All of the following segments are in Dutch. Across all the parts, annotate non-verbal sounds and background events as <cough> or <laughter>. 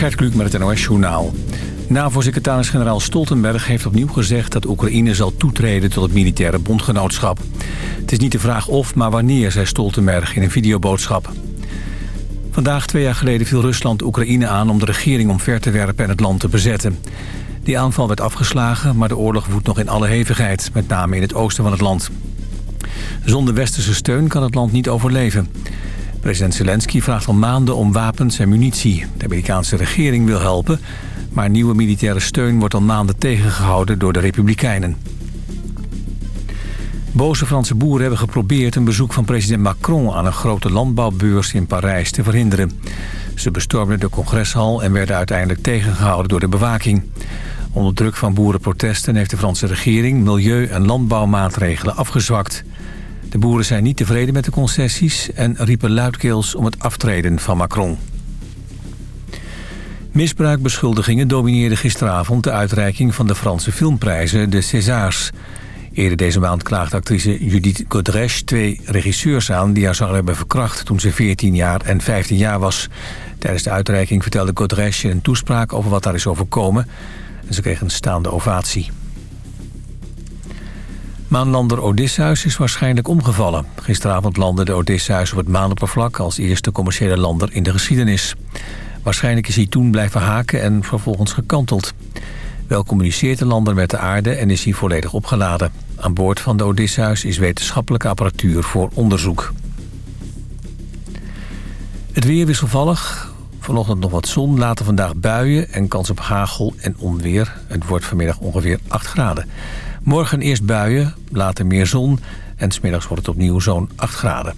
Gert Kluk met het NOS-journaal. NAVO-secretaris-generaal Stoltenberg heeft opnieuw gezegd... dat Oekraïne zal toetreden tot het militaire bondgenootschap. Het is niet de vraag of, maar wanneer, zei Stoltenberg in een videoboodschap. Vandaag, twee jaar geleden, viel Rusland Oekraïne aan... om de regering omver te werpen en het land te bezetten. Die aanval werd afgeslagen, maar de oorlog woedt nog in alle hevigheid... met name in het oosten van het land. Zonder westerse steun kan het land niet overleven... President Zelensky vraagt al maanden om wapens en munitie. De Amerikaanse regering wil helpen, maar nieuwe militaire steun wordt al maanden tegengehouden door de Republikeinen. Boze Franse boeren hebben geprobeerd een bezoek van president Macron aan een grote landbouwbeurs in Parijs te verhinderen. Ze bestormden de congreshal en werden uiteindelijk tegengehouden door de bewaking. Onder druk van boerenprotesten heeft de Franse regering milieu- en landbouwmaatregelen afgezwakt. De boeren zijn niet tevreden met de concessies en riepen luidkeels om het aftreden van Macron. Misbruikbeschuldigingen domineerden gisteravond de uitreiking van de Franse filmprijzen, de Césars. Eerder deze maand klaagde actrice Judith Godrèche twee regisseurs aan... die haar zouden hebben verkracht toen ze 14 jaar en 15 jaar was. Tijdens de uitreiking vertelde Godrèche een toespraak over wat daar is overkomen... en ze kreeg een staande ovatie. Maanlander Odysseus is waarschijnlijk omgevallen. Gisteravond landde de Odysseus op het maanoppervlak... als eerste commerciële lander in de geschiedenis. Waarschijnlijk is hij toen blijven haken en vervolgens gekanteld. Wel communiceert de lander met de aarde en is hij volledig opgeladen. Aan boord van de Odysseus is wetenschappelijke apparatuur voor onderzoek. Het weer wisselvallig. Vanochtend nog wat zon, later vandaag buien en kans op hagel en onweer. Het wordt vanmiddag ongeveer 8 graden. Morgen eerst buien, later meer zon en smiddags wordt het opnieuw zo'n 8 graden.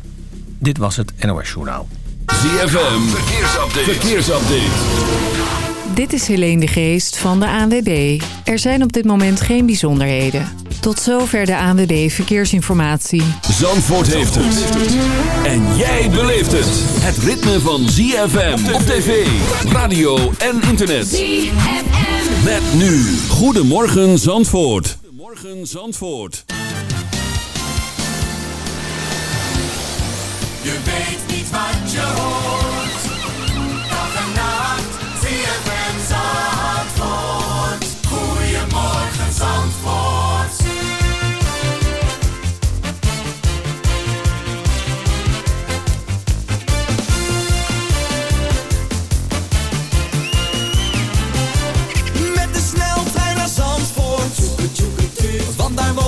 Dit was het NOS Journaal. ZFM, verkeersupdate. verkeersupdate. Dit is Helene de Geest van de ANWB. Er zijn op dit moment geen bijzonderheden. Tot zover de ANWB Verkeersinformatie. Zandvoort heeft het. En jij beleeft het. Het ritme van ZFM op tv, radio en internet. ZFM. Met nu. Goedemorgen Zandvoort. Goedemorgen Zandvoort. Je weet niet wat je hoort.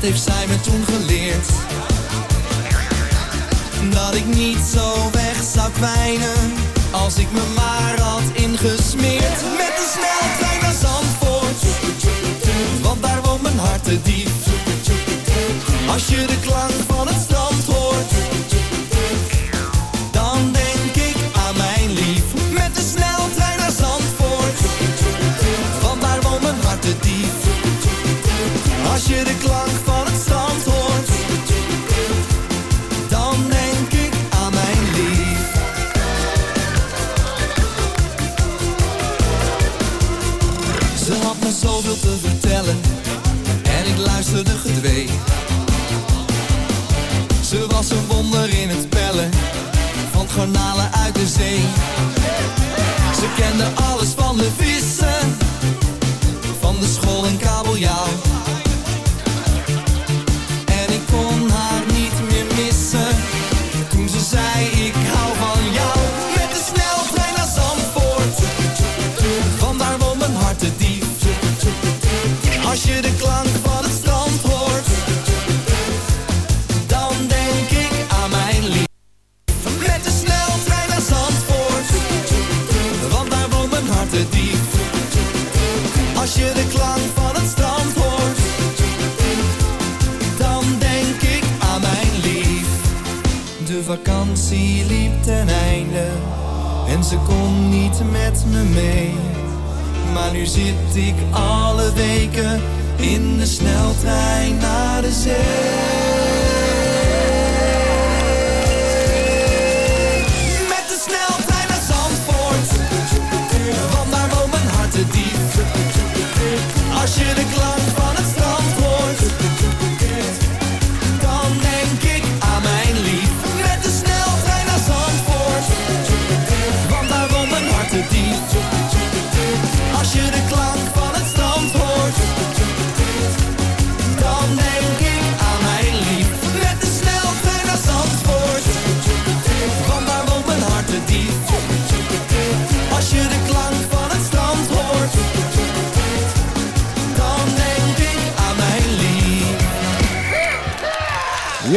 Wat heeft zij me toen geleerd? Dat ik niet zo weg zou kwijnen. Als ik me maar had ingesmeerd. Met de sneltrein naar Zandvoort. Want daar woont mijn hart te diep. Als je de klank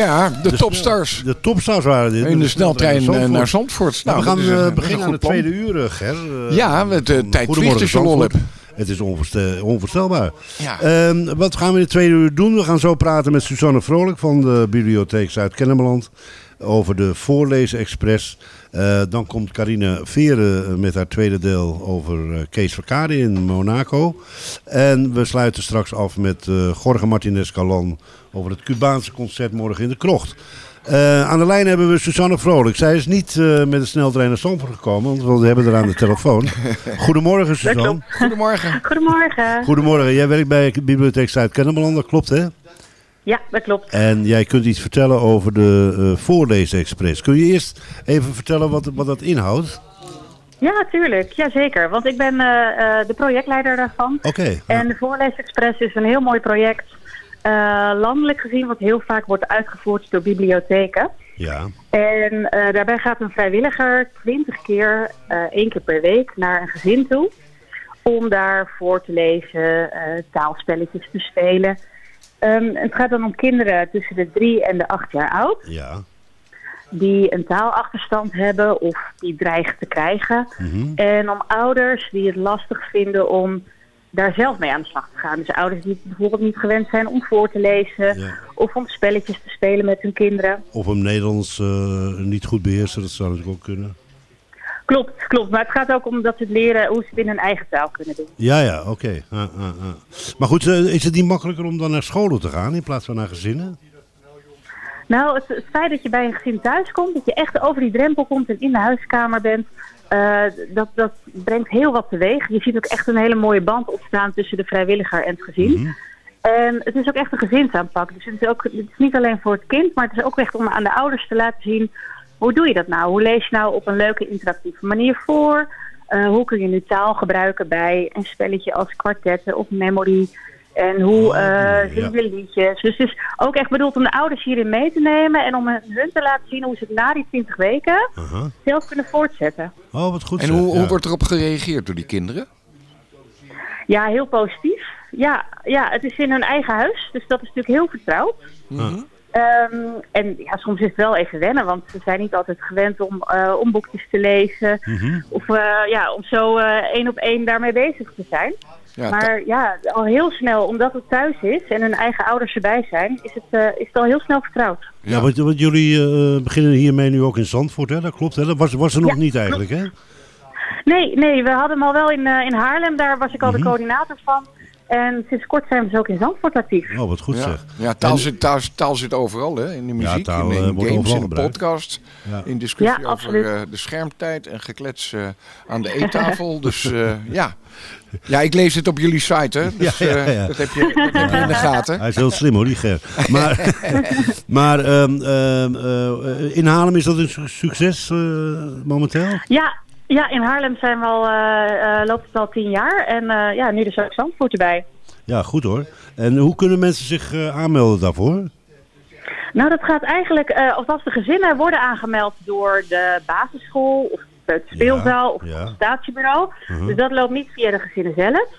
Ja, de, topstars. De topstars waren dit. In de sneltrein eh, naar Zandvoort. Nou, we gaan een- eh, is beginnen aan de tweede uur, eh, Ger. Eh, Ja, met de tijd vliegt als je lol Zandvoort. hebt. Het is onvoorstel- onvoorstelbaar. Ja. Ehm, wat gaan we in de tweede uur doen? We gaan zo praten met Suzanne Vrolijk van de Bibliotheek Zuid-Kennemerland over de Voorlezen Express. Eh, dan komt Carine Veren eh, met haar tweede deel over eh, Kees Verkade in Monaco. En we sluiten straks af met eh Jorge Martinez Calan over het Cubaanse concert morgen in de Krocht. Eh, aan de lijn hebben we Suzanne Vrolijk. Zij is niet eh, met de sneltrein naar Stamford gekomen, want we hebben haar aan de telefoon. <laughs> Goedemorgen Suzanne. klopt. Goedemorgen. Goedemorgen. Goedemorgen, jij werkt bij de Bibliotheek Zuid-Kennemerland, dat klopt hè? Ja, dat klopt. En jij kunt iets vertellen over de eh Voorlezen-express. Kun je eerst even vertellen wat, wat dat inhoudt? Ja, tuurlijk. Jazeker. Want ik ben eh, eh, de projectleider daarvan. Oké. En de Voorleesexpress is een heel mooi project. Eh, landelijk gezien, wat heel vaak wordt uitgevoerd door bibliotheken. Ja. En eh, daarbij gaat een vrijwilliger twintig keer, eh, één keer per week, naar een gezin toe. Om daar voor te lezen, taalspelletjes te spelen. Ehm, het gaat dan om kinderen tussen de drie en de acht jaar oud. Ja. die een taalachterstand hebben of die dreigen te krijgen. En om ouders die het lastig vinden om daar zelf mee aan de slag te gaan. Dus ouders die bijvoorbeeld niet gewend zijn om voor te lezen Ja. of om spelletjes te spelen met hun kinderen. Of hem Nederlands eh, niet goed beheersen, dat zou natuurlijk ook kunnen. Klopt, klopt. Maar het gaat ook om dat ze het leren hoe ze het in hun eigen taal kunnen doen. Ja, ja, oké. Ah, ah, ah. Maar goed, eh, is het niet makkelijker om dan naar scholen te gaan in plaats van naar gezinnen? Nou, het, het feit dat je bij een gezin thuis komt, dat je echt over die drempel komt en in de huiskamer bent, eh, dat, dat brengt heel wat teweeg. Je ziet ook echt een hele mooie band ontstaan tussen de vrijwilliger en het gezin. En het is ook echt een gezinsaanpak. Dus het is, ook, het is niet alleen voor het kind, maar het is ook echt om aan de ouders te laten zien... hoe doe je dat nou? Hoe lees je nou op een leuke, interactieve manier voor? Eh, hoe kun je nu taal gebruiken bij een spelletje als kwartetten of memory? En hoe Oh, eh ja. zing je liedjes? Dus het is ook echt bedoeld om de ouders hierin mee te nemen... en om hun te laten zien hoe ze het na die 20 weken zelf kunnen voortzetten. Oh, wat goed En zeg, hoe, hoe wordt erop gereageerd door die kinderen? Ja, heel positief. Ja, ja, het is in hun eigen huis, dus dat is natuurlijk heel vertrouwd. Ah. Ehm, en ja, soms is het wel even wennen, want ze zijn niet altijd gewend om, eh, om boekjes te lezen. Mhm. Of eh, ja, om zo eh, één op één daarmee bezig te zijn. Ja, maar ja, al heel snel, omdat het thuis is en hun eigen ouders erbij zijn, is het, eh, is het al heel snel vertrouwd. Ja, want, want jullie eh, beginnen hiermee nu ook in Zandvoort, hè? Dat klopt, hè? Dat was, was er nog Ja, niet eigenlijk, hè? Nee, nee, we hadden hem al wel in, eh, in Haarlem, daar was ik al Mhm. de coördinator van. En sinds kort zijn we dus ook in Zandvoort actief. Oh, wat goed ja. zeg. ja taal, En- zit, taal, taal zit overal, hè? in de muziek, taal, in, eh, in wordt games, in de podcast, Ja. in discussie Ja, over eh, de schermtijd en geklets eh, aan de eettafel. dus eh, <laughs> ja. ja, ik lees het op jullie site, hè? dus Ja, ja, ja. eh, dat heb je, dat heb je in de gaten. Hij is heel slim hoor, die Ger. Maar, <laughs> maar ehm, ehm, eh, in Haarlem is dat een su- succes eh, momenteel? Ja, ja, in Haarlem zijn we al, eh, eh, loopt het al tien jaar. En eh, ja, nu dus ook Zandvoort erbij. Ja, goed hoor. En hoe kunnen mensen zich eh, aanmelden daarvoor? Nou, dat gaat eigenlijk, eh althans de gezinnen worden aangemeld door de basisschool of het speelzaal of ja. het statiebureau. Dus dat loopt niet via de gezinnen zelf.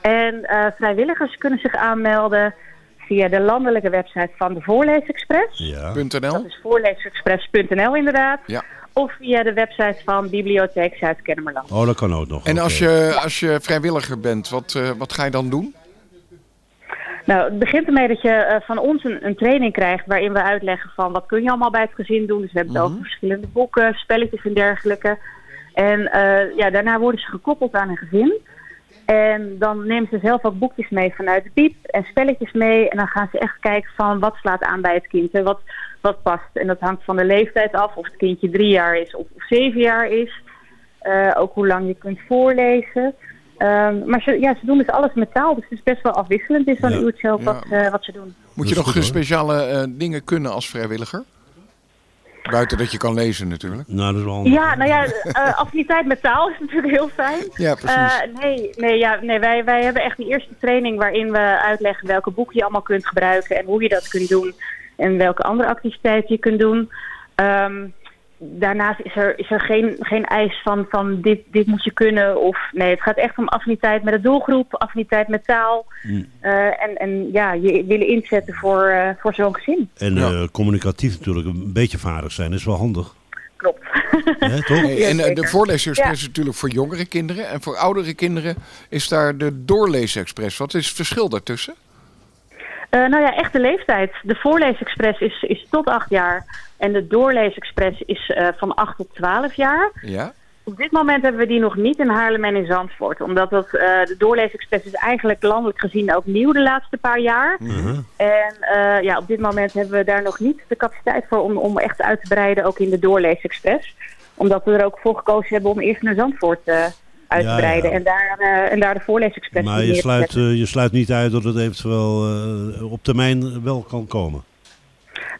En eh, vrijwilligers kunnen zich aanmelden via de landelijke website van de Voorleesexpress. Ja. .nl. Dat is voorleesexpress.nl inderdaad. Ja. Of via de website van Bibliotheek Zuid-Kennemerland. Oh, dat kan ook nog. En als je, als je vrijwilliger bent, wat, eh, wat ga je dan doen? Nou, het begint ermee dat je eh, van ons een, een training krijgt waarin we uitleggen van wat kun je allemaal bij het gezin doen. Dus we hebben het over verschillende boeken, spelletjes en dergelijke. En eh, ja, daarna worden ze gekoppeld aan een gezin. En dan nemen ze zelf ook boekjes mee vanuit de piep en spelletjes mee. En dan gaan ze echt kijken van wat slaat aan bij het kind en wat, wat past. En dat hangt van de leeftijd af, of het kindje drie jaar is of, of zeven jaar is. Eh, ook hoe lang je kunt voorlezen. Ehm, maar ze, ja, ze doen dus alles met taal, dus het is best wel afwisselend in zo'n Ja. uurtje ook Ja. wat, eh, wat ze doen. Moet je is nog goed, speciale eh, dingen kunnen als vrijwilliger? Buiten dat je kan lezen natuurlijk. Nou, dat is wel handig. Ja, nou ja, eh, affiniteit met taal is natuurlijk heel fijn. Ja, precies. Eh, nee, nee, ja, nee wij, wij hebben echt die eerste training waarin we uitleggen welke boeken je allemaal kunt gebruiken en hoe je dat kunt doen en welke andere activiteiten je kunt doen. Ehm, daarnaast is er, is er geen, geen eis van, van dit, dit moet je kunnen. Of, nee, het gaat echt om affiniteit met de doelgroep, affiniteit met taal. Eh, en, en ja, je willen inzetten voor, eh, voor zo'n gezin. En Ja. eh, communicatief natuurlijk een beetje vaardig zijn, is wel handig. Klopt. <laughs> Toch? Hey, en de voorleesexpress Ja. is natuurlijk voor jongere kinderen. En voor oudere kinderen is daar de doorleesexpress. Wat is het verschil daartussen? Eh, nou ja, echt de leeftijd. De voorleesexpress is, is tot 8 jaar. En de doorleesexpress is eh, van 8 tot 12 jaar. Ja? Op dit moment hebben we die nog niet in Haarlem en in Zandvoort. Omdat dat, eh, de doorleesexpress is eigenlijk landelijk gezien ook nieuw de laatste paar jaar. Mhm. En eh, ja, op dit moment hebben we daar nog niet de capaciteit voor om, om echt uit te breiden, ook in de doorleesexpress. Omdat we er ook voor gekozen hebben om eerst naar Zandvoort eh, uit Ja, te breiden. ja. En, daar, eh, en daar de voorleesexpress Maar je sluit, eh, je sluit niet uit dat het eventueel eh, op termijn wel kan komen.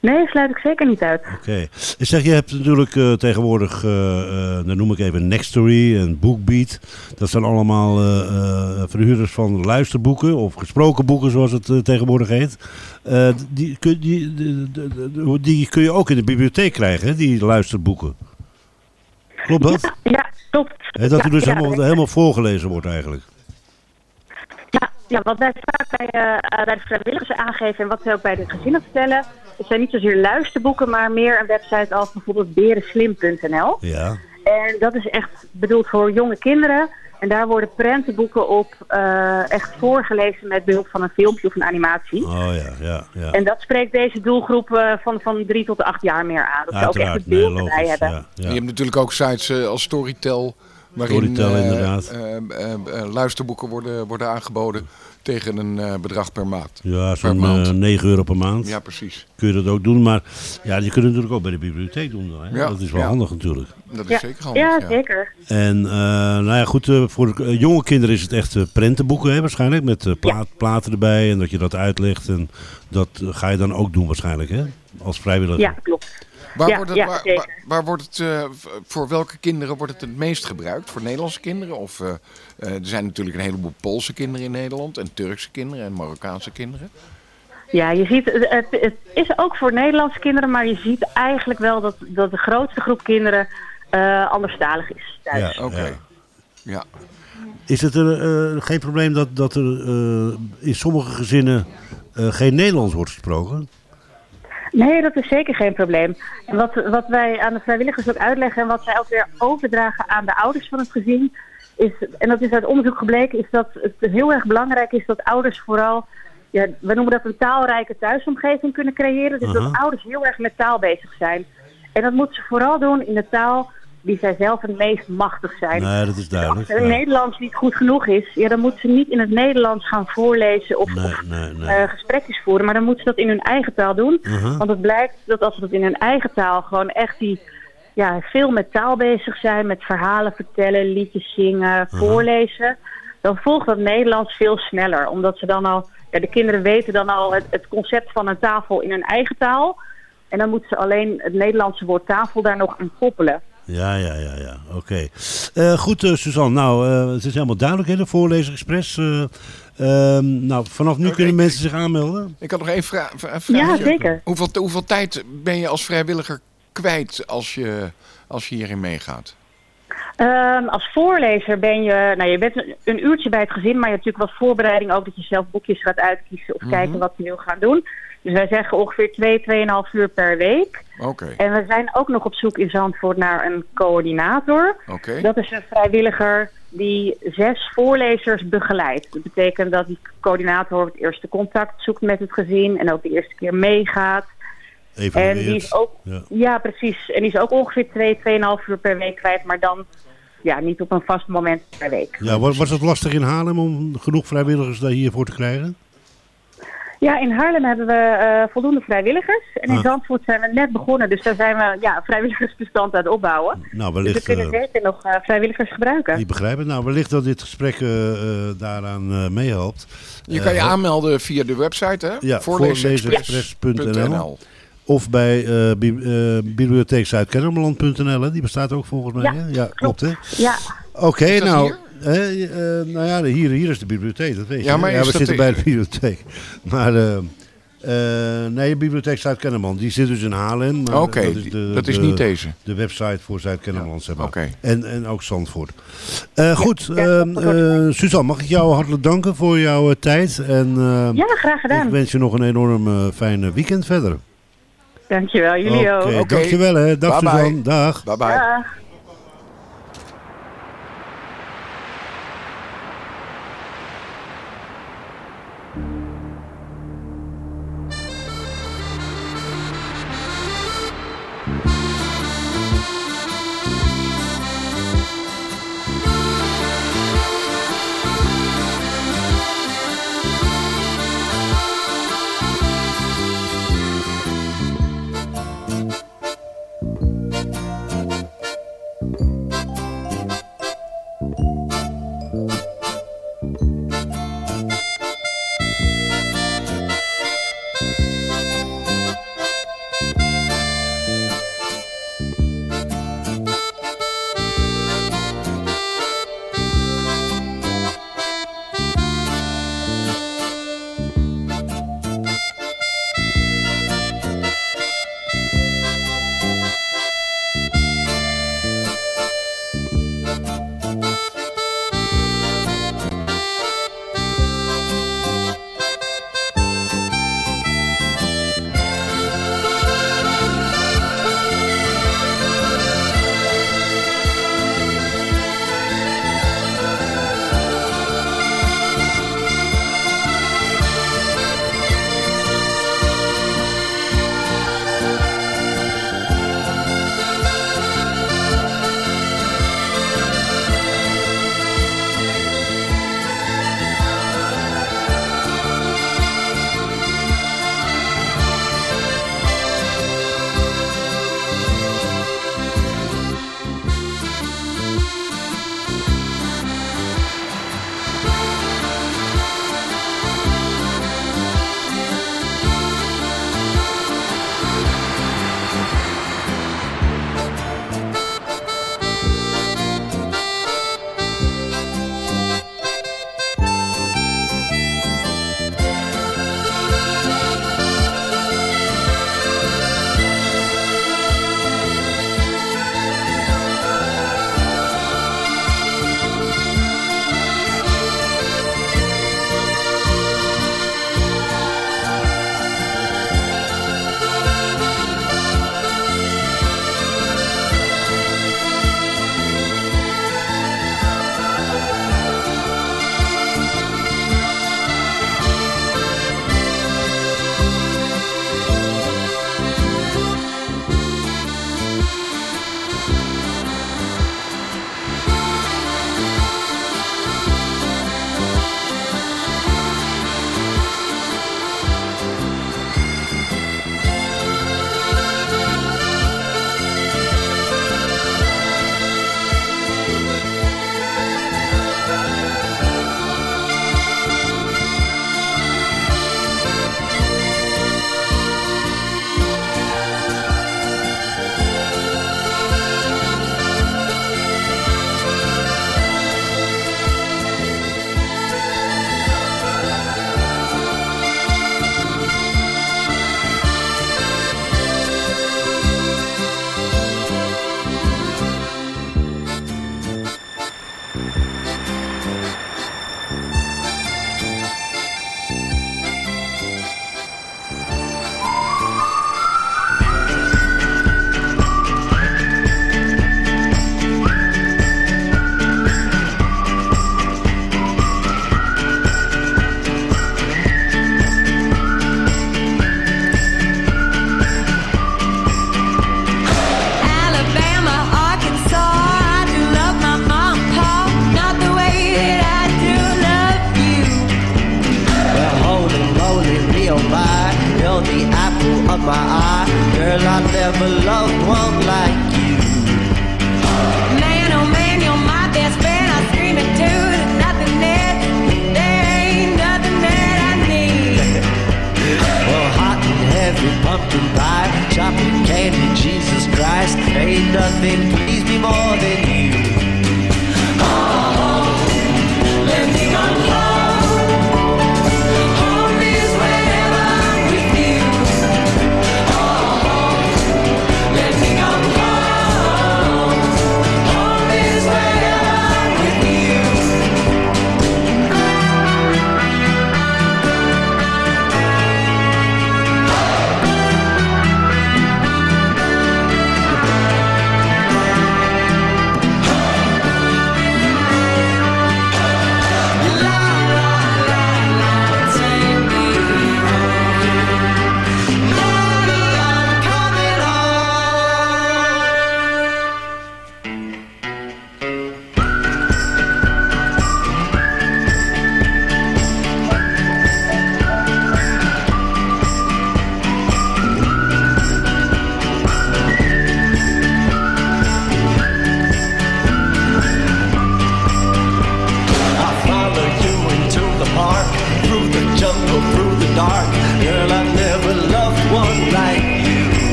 Nee, sluit ik zeker niet uit. Oké. Ik zeg, je hebt natuurlijk tegenwoordig, eh, dan noem ik even Nextory en Bookbeat. Dat zijn allemaal verhuurders van luisterboeken of gesproken boeken zoals het tegenwoordig heet. Die, kun, die, die, kun je ook in de bibliotheek krijgen, hè, die luisterboeken. Klopt dat? Ja, klopt. Dat er dus helemaal, helemaal voorgelezen wordt eigenlijk. Ja, ja, wat wij vaak bij, eh, eh, bij de vrijwilligers aangeven en wat wij ook bij de gezinnen vertellen, het zijn niet zozeer luisterboeken, maar meer een website als bijvoorbeeld berenslim.nl. Ja. En dat is echt bedoeld voor jonge kinderen. En daar worden prentenboeken op eh, echt voorgelezen met behulp van een filmpje of een animatie. Oh ja, ja, ja. En dat spreekt deze doelgroep eh, van, van drie tot acht jaar meer aan. Dat ze ook echt het nee, beeld erbij logisch. hebben. Ja, Je hebt natuurlijk ook sites eh, als Storytel. Waarin Storytel, inderdaad. eh, eh, eh, luisterboeken worden, worden aangeboden tegen een eh, bedrag per maand. Ja, Per zo'n maand. eh, 9 euro per maand. Ja, precies. kun je dat ook doen. Maar ja, je kunt het natuurlijk ook bij de bibliotheek doen. dan, Hè? Ja, dat is wel ja. handig natuurlijk. Dat is Ja, zeker handig. ja, Ja, zeker. En eh, nou ja, goed, voor de, jonge kinderen is het echt eh, prentenboeken hè, waarschijnlijk. Met eh, plaat, platen erbij en dat je dat uitlegt. En dat ga je dan ook doen waarschijnlijk, hè? Als vrijwilliger. Ja, klopt. Waar, Ja, wordt het, ja, waar, zeker. waar, waar wordt het, eh, voor welke kinderen wordt het het meest gebruikt? Voor Nederlandse kinderen? Of, eh, eh, er zijn natuurlijk een heleboel Poolse kinderen in Nederland. En Turkse kinderen en Marokkaanse kinderen. Ja, je ziet, het, het, is ook voor Nederlandse kinderen, maar je ziet eigenlijk wel dat, dat de grootste groep kinderen eh anderstalig is thuis. Ja. Oké. Ja. Is het er eh, geen probleem dat, dat er eh, in sommige gezinnen eh, geen Nederlands wordt gesproken? Nee, dat is zeker geen probleem. En wat, wat wij aan de vrijwilligers ook uitleggen en wat zij ook weer overdragen aan de ouders van het gezin, is, en dat is uit onderzoek gebleken, is dat het heel erg belangrijk is dat ouders vooral, ja, we noemen dat een taalrijke thuisomgeving kunnen creëren. Dus dat ouders heel erg met taal bezig zijn. En dat moeten ze vooral doen in de taal die zij zelf het meest machtig zijn. Nee, dat is duidelijk. Als het Ja. Nederlands niet goed genoeg is, ja, dan moeten ze niet in het Nederlands gaan voorlezen of, Nee, of nee, nee. eh, gesprekjes voeren. Maar dan moeten ze dat in hun eigen taal doen. Mhm. Want het blijkt dat als ze dat in hun eigen taal gewoon echt die, ja, veel met taal bezig zijn, met verhalen vertellen, liedjes zingen, voorlezen, dan volgt dat Nederlands veel sneller. Omdat ze dan al, ja, de kinderen weten dan al het, het concept van een tafel in hun eigen taal. En dan moeten ze alleen het Nederlandse woord tafel daar nog aan koppelen. Ja, ja, ja, ja. Oké. Eh, goed, eh, Suzanne. Nou, eh, het is helemaal duidelijk, hè, de Voorlezer-express. Eh, ehm, nou, vanaf nu kunnen mensen zich aanmelden. Ik had nog één vraag. een Ja, zeker. Hoeveel, hoeveel tijd ben je als vrijwilliger kwijt als je, als je hierin meegaat? Ehm, als voorlezer ben je, nou je bent een, een uurtje bij het gezin, maar je hebt natuurlijk wat voorbereiding ook dat je zelf boekjes gaat uitkiezen of kijken wat je wil gaan doen. Dus wij zeggen ongeveer 2, 2,5 uur per week. Oké. En we zijn ook nog op zoek in Zandvoort naar een coördinator. Oké. Dat is een vrijwilliger die zes voorlezers begeleidt. Dat betekent dat die coördinator het eerste contact zoekt met het gezin en ook de eerste keer meegaat. Even En die is ook, Ja. ja. precies. En die is ook ongeveer 2, 2,5 uur per week kwijt, maar dan ja, niet op een vast moment per week. Ja, was, was het lastig in Haarlem om genoeg vrijwilligers daar hiervoor te krijgen? Ja, in Haarlem hebben we eh, voldoende vrijwilligers. En in Ah. Zandvoort zijn we net begonnen. Dus daar zijn we ja, vrijwilligersbestand aan het opbouwen. Nou, Dus we wellicht... kunnen eh, zeker nog eh, vrijwilligers gebruiken. ik begrijp het. Nou, wellicht dat dit gesprek eh, eh, daaraan eh, meehelpt. Je kan je aanmelden via de website, hè? Ja, voorleesexpress.nl. Of bij eh, bi eh, bibliotheek Zuid-Kennemerland.nl. Die bestaat ook volgens mij. Ja, hè? ja klopt hè. Ja, Oké, nou, hier? Eh, nou ja, hier, hier is de bibliotheek, dat weet je. Ja, maar we zitten bij de bibliotheek. <laughs> Maar eh, eh, nee, de bibliotheek Zuid-Kennemerland, die zit dus in Haarlem. maar Oké, dat is, de, dat is de- niet deze. De website voor Zuid-Kennemerland, zeg maar. Oké. En, en ook Zandvoort. Eh, goed, ja, ehm, eh, Suzanne, mag ik jou hartelijk danken voor jouw tijd. En ja graag ik gedaan. wens je nog een enorm eh, fijn weekend verder. Dankjewel, jullie ook. Oké, Oké. dankjewel hè. Dag Bye bye. Suzanne, dag. Bye bye. Dag.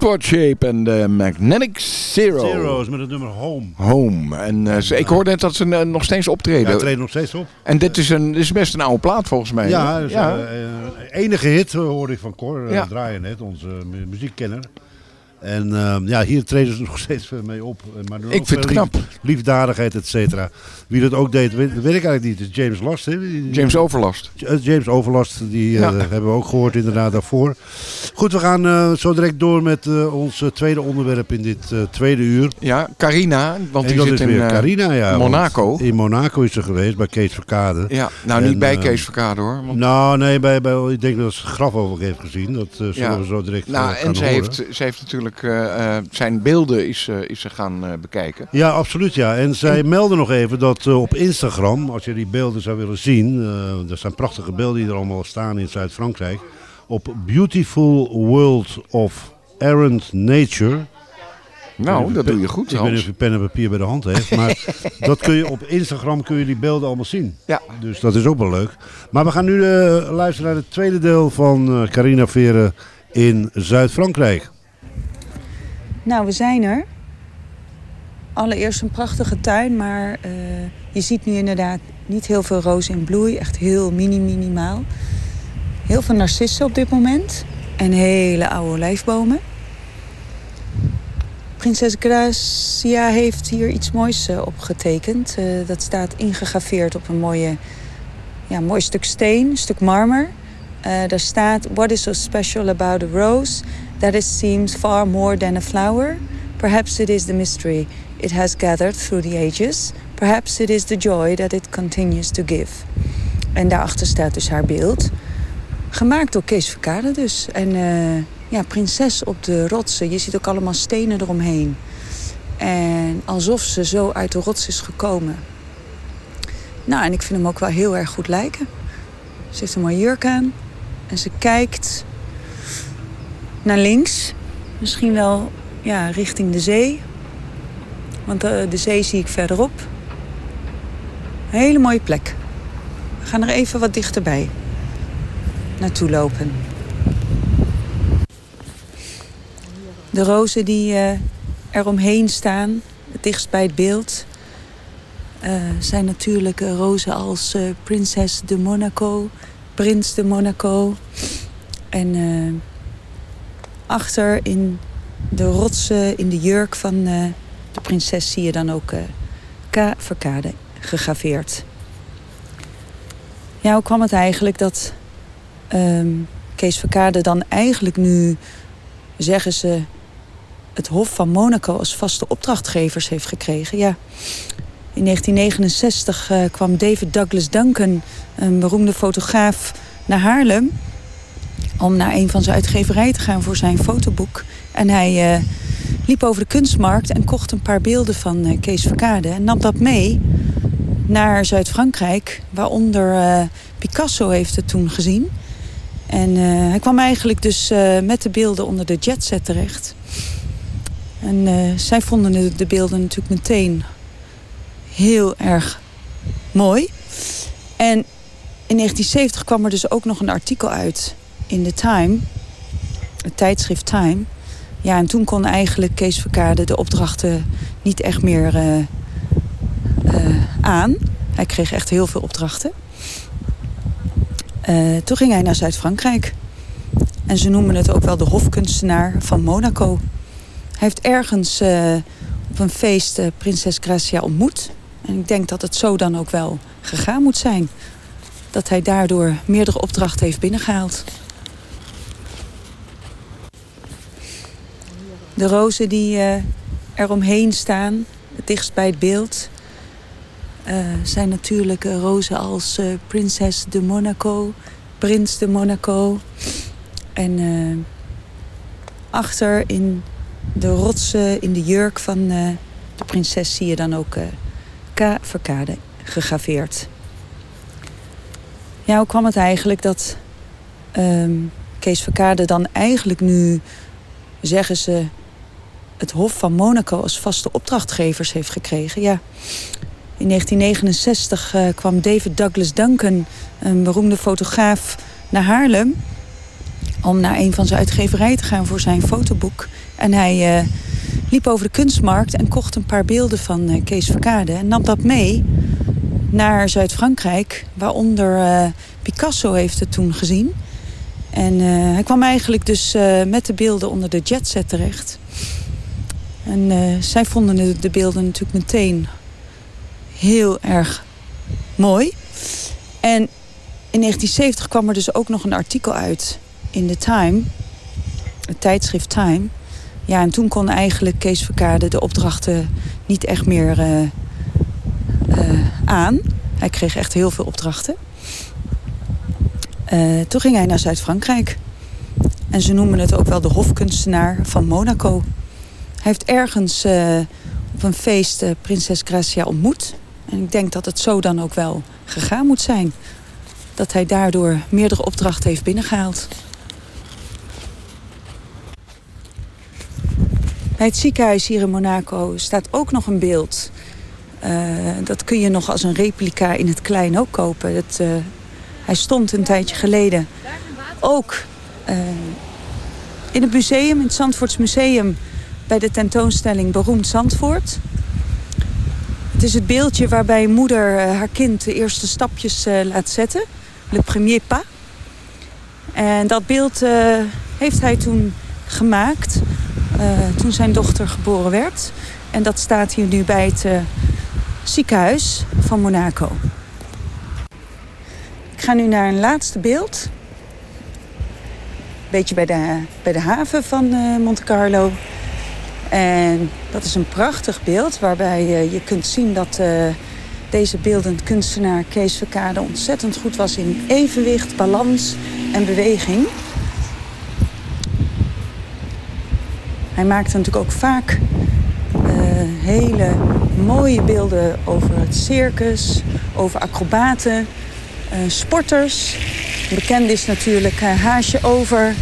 Outward Shape en de Magnetic Zero. Zero's met het nummer Home. Home. En eh, ik hoorde net dat ze eh, nog steeds optreden. Ja, treden nog steeds op. En dit is, een, is best een oude plaat volgens mij. Ja, ja. Eh, enige hit hoorde ik van Cor draaien net, onze muziekkenner. En ehm, ja, hier treden ze <laughs> nog steeds mee op. Eh, Maar Ik vind het knap. liefdadigheid, et cetera. Wie dat ook deed, weet, weet ik eigenlijk niet. Het is James Last, hè? James Overlast. James Overlast, die eh, hebben we ook gehoord inderdaad daarvoor. Goed, we gaan eh, zo direct door met ons tweede onderwerp in dit tweede uur. Ja, Carina, want en die zit in Carina, ja. Monaco. In Monaco is ze geweest, bij Kees Verkade. Ja, nou En, niet bij Kees Verkade hoor. Want, Nou, nee, bij, bij, ik denk dat ze het graf ook heeft gezien. Dat zullen Ja. we zo direct nou, en ze horen. heeft, ze heeft natuurlijk eh, eh, zijn beelden is, eh, is ze gaan bekijken. Ja, absoluut ja. En zij melden nog even dat op Instagram, als je die beelden zou willen zien, er zijn prachtige beelden die er allemaal staan in Zuid-Frankrijk, op Beautiful World of Errant Nature. Nou, dat doe je goed, Ik weet niet of je pen en papier bij de hand heeft, maar <laughs> dat kun je op Instagram kun je die beelden allemaal zien. Ja. Dus dat is ook wel leuk. Maar we gaan nu luisteren naar het tweede deel van eh, Carina Veren in Zuid-Frankrijk. Nou, we zijn er. Allereerst een prachtige tuin, maar eh, je ziet nu inderdaad niet heel veel rozen in bloei. Echt heel mini minimaal. Heel veel narcissen op dit moment. En hele oude olijfbomen. Prinses Gracia heeft hier iets moois eh, opgetekend. Eh, dat staat ingegraveerd op een mooie, ja, mooi stuk steen, een stuk marmer. Daar staat: What is so special about a rose that it seems far more than a flower? Perhaps it is the mystery it has gathered through the ages. Perhaps it is the joy that it continues to give. En daarachter staat dus haar beeld. Gemaakt door Kees Verkade dus. En eh, ja, prinses op de rotsen. Je ziet ook allemaal stenen eromheen. En alsof ze zo uit de rots is gekomen. Nou, en ik vind hem ook wel heel erg goed lijken. Ze heeft een mooie jurk aan. En ze kijkt naar links. Misschien wel ja, richting de zee. Want eh, de zee zie ik verderop. Een hele mooie plek. We gaan er even wat dichterbij naartoe lopen. De rozen die eh eromheen staan, het dichtst bij het beeld, eh, zijn natuurlijk rozen als Prinses de Monaco, Prins de Monaco. En achter in de rotsen, in de jurk van eh, de prinses, zie je dan ook eh K. Verkade gegraveerd. Ja, hoe kwam het eigenlijk dat ehm, Kees Verkade dan eigenlijk nu, zeggen ze, het Hof van Monaco als vaste opdrachtgevers heeft gekregen? Ja, in 1969 eh, kwam David Douglas Duncan, een beroemde fotograaf, naar Haarlem om naar een van zijn uitgeverijen te gaan voor zijn fotoboek. En hij eh, liep over de kunstmarkt en kocht een paar beelden van eh, Kees Verkade en nam dat mee naar Zuid-Frankrijk, waaronder eh, Picasso heeft het toen gezien. En hij kwam eigenlijk dus met de beelden onder de jetset terecht. En zij vonden de, de beelden natuurlijk meteen heel erg mooi. En in 1970 kwam er dus ook nog een artikel uit in de Time, het tijdschrift Time. Ja, en toen kon eigenlijk Kees Verkade de opdrachten niet echt meer eh, eh, aan. Hij kreeg echt heel veel opdrachten. Eh, toen ging hij naar Zuid-Frankrijk. En ze noemen het ook wel de hofkunstenaar van Monaco. Hij heeft ergens op een feest prinses Gracia ontmoet. En ik denk dat het zo dan ook wel gegaan moet zijn. Dat hij daardoor meerdere opdrachten heeft binnengehaald. De rozen die eh eromheen staan, het dichtst bij het beeld, eh, zijn natuurlijk eh, rozen als Prinses de Monaco, Prins de Monaco. En achter in de rotsen, in de jurk van de prinses, zie je dan ook K. Verkade gegraveerd. Ja, hoe kwam het eigenlijk dat ehm, Kees Verkade dan eigenlijk nu, zeggen ze, het Hof van Monaco als vaste opdrachtgevers heeft gekregen? Ja, in 1969 eh, kwam David Douglas Duncan, een beroemde fotograaf, naar Haarlem om naar een van zijn uitgeverijen te gaan voor zijn fotoboek. En hij eh, liep over de kunstmarkt en kocht een paar beelden van eh, Kees Verkade en nam dat mee naar Zuid-Frankrijk, waaronder Picasso heeft het toen gezien. En hij kwam eigenlijk dus met de beelden onder de jetset terecht. En eh, zij vonden de, de beelden natuurlijk meteen heel erg mooi. En in 1970 kwam er dus ook nog een artikel uit in de Time, het tijdschrift Time. Ja, en toen kon eigenlijk Kees Verkade de opdrachten niet echt meer eh, eh, aan. Hij kreeg echt heel veel opdrachten. Toen ging hij naar Zuid-Frankrijk. En ze noemen het ook wel de hofkunstenaar van Monaco. Hij heeft ergens eh, op een feest eh, prinses Gracia ontmoet. En ik denk dat het zo dan ook wel gegaan moet zijn. Dat hij daardoor meerdere opdrachten heeft binnengehaald. Bij het ziekenhuis hier in Monaco staat ook nog een beeld. Eh, dat kun je nog als een replica in het klein ook kopen. Hij stond een tijdje geleden ook in het museum, in het Zandvoorts Museum, bij de tentoonstelling Beroemd Zandvoort. Het is het beeldje waarbij moeder eh, haar kind de eerste stapjes eh, laat zetten. Le premier pas. En dat beeld eh, heeft hij toen gemaakt toen zijn dochter geboren werd. En dat staat hier nu bij het ziekenhuis van Monaco. Ik ga nu naar een laatste beeld. Beetje bij de, bij de haven van Monte Carlo. En dat is een prachtig beeld waarbij eh, je kunt zien dat eh, deze beeldend kunstenaar Kees Verkade ontzettend goed was in evenwicht, balans en beweging. Hij maakte natuurlijk ook vaak eh, hele mooie beelden over het circus, over acrobaten, sporters. Bekend is natuurlijk Haasje Over.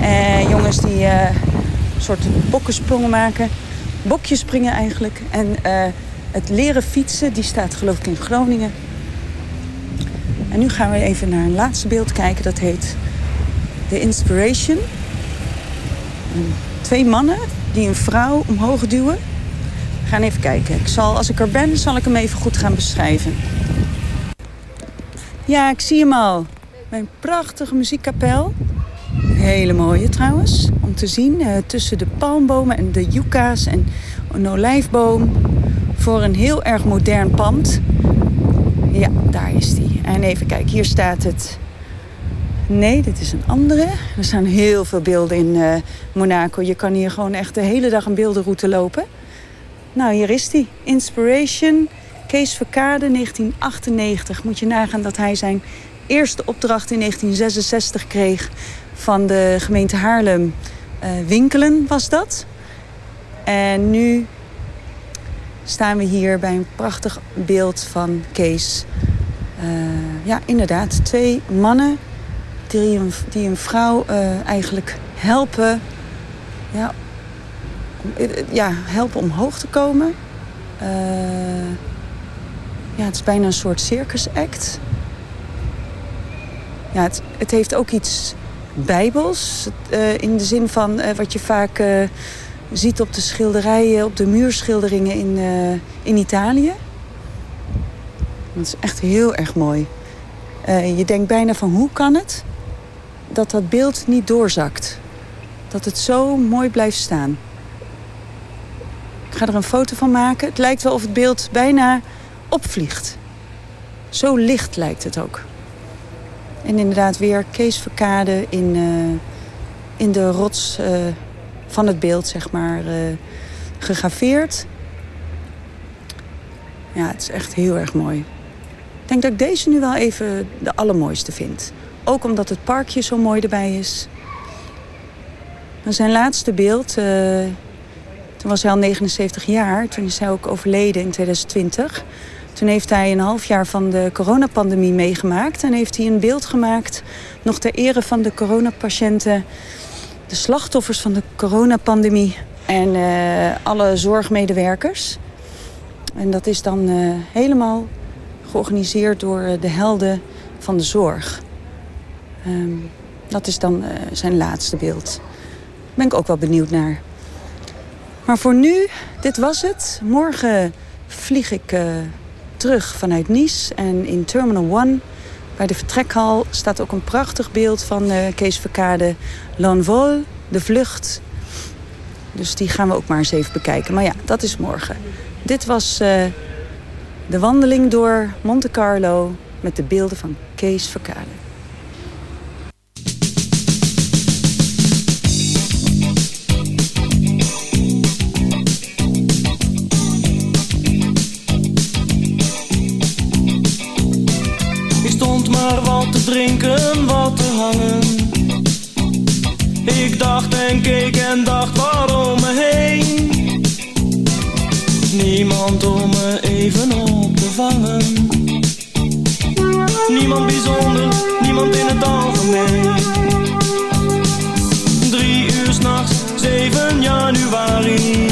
En jongens die soort bokkensprongen maken. Bokjes springen eigenlijk. En eh, het leren fietsen, die staat geloof ik in Groningen. En nu gaan we even naar een laatste beeld kijken. Dat heet The Inspiration. Twee mannen die een vrouw omhoog duwen. We gaan even kijken. Ik zal, als ik er ben, zal ik hem even goed gaan beschrijven. Ja, ik zie hem al. Mijn prachtige muziekkapel. Hele mooie trouwens. Te zien eh, tussen de palmbomen en de yucca's en een olijfboom. Voor een heel erg modern pand. Ja, daar is die. En even kijken, hier staat het. Nee, dit is een andere. Er staan heel veel beelden in eh, Monaco. Je kan hier gewoon echt de hele dag een beeldenroute lopen. Nou, hier is die. Inspiration, Kees Verkade, 1998. Moet je nagaan dat hij zijn eerste opdracht in 1966 kreeg van de gemeente Haarlem. Eh, winkelen was dat. En nu staan we hier bij een prachtig beeld van Kees. Eh, ja, inderdaad, twee mannen die een, vrouw eh, eigenlijk helpen, ja, ja, helpen omhoog te komen. Ja, het is bijna een soort circus act. Ja, het, het heeft ook iets bijbels. eh, in de zin van eh, wat je vaak eh, ziet op de schilderijen, op de muurschilderingen in, in Italië. Dat is echt heel erg mooi. Je denkt bijna van hoe kan het dat dat beeld niet doorzakt? Dat het zo mooi blijft staan. Ik ga er een foto van maken. Het lijkt wel of het beeld bijna opvliegt. Zo licht lijkt het ook. En inderdaad weer Kees Verkade in, eh, in de rots eh, van het beeld, zeg maar, eh gegraveerd. Ja, het is echt heel erg mooi. Ik denk dat ik deze nu wel even de allermooiste vind. Ook omdat het parkje zo mooi erbij is. Zijn laatste beeld, toen was hij al 79 jaar. Toen is hij ook overleden in 2020. Toen heeft hij een half jaar van de coronapandemie meegemaakt. En heeft hij een beeld gemaakt, nog ter ere van de coronapatiënten. De slachtoffers van de coronapandemie. En eh, alle zorgmedewerkers. En dat is dan eh, helemaal georganiseerd door eh, de helden van de zorg. Ehm, dat is dan zijn laatste beeld. Daar ben ik ook wel benieuwd naar. Maar voor nu, dit was het. Morgen vlieg ik terug vanuit Nice. En in Terminal 1, bij de vertrekhal staat ook een prachtig beeld van eh, Kees Verkade. L'envol, de vlucht. Dus die gaan we ook maar eens even bekijken. Maar ja, dat is morgen. Dit was eh, de wandeling door Monte Carlo met de beelden van Kees Verkade. Drinken, wat te hangen. Ik dacht en keek en dacht waarom me heen. Niemand om me even op te vangen. Niemand bijzonder, niemand in het algemeen. Drie uur s'nachts, 7 januari.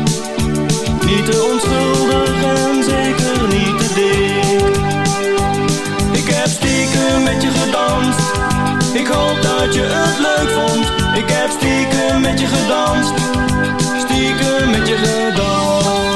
Niet te onschuldig en zeker niet te dik. Ik heb stiekem met je gedanst. Ik hoop dat je het leuk vond. Ik heb stiekem met je gedanst. Stiekem met je gedanst.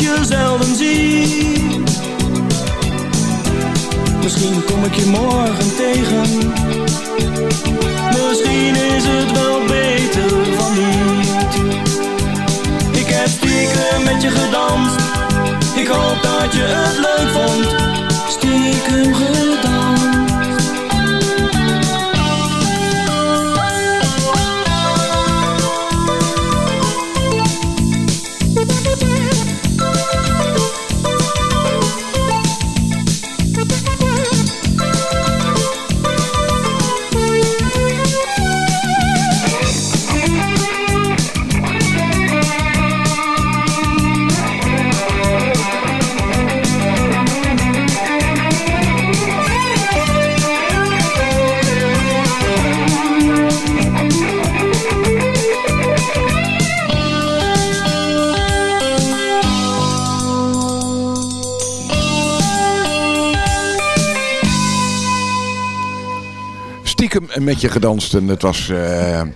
Je zelden ziet. Misschien kom ik je morgen tegen. Misschien is het wel beter van niet. Ik heb stiekem met je gedanst. Ik hoop dat je het leuk vond. Stiekem gedanst. Met je gedanst en het was eh, eh,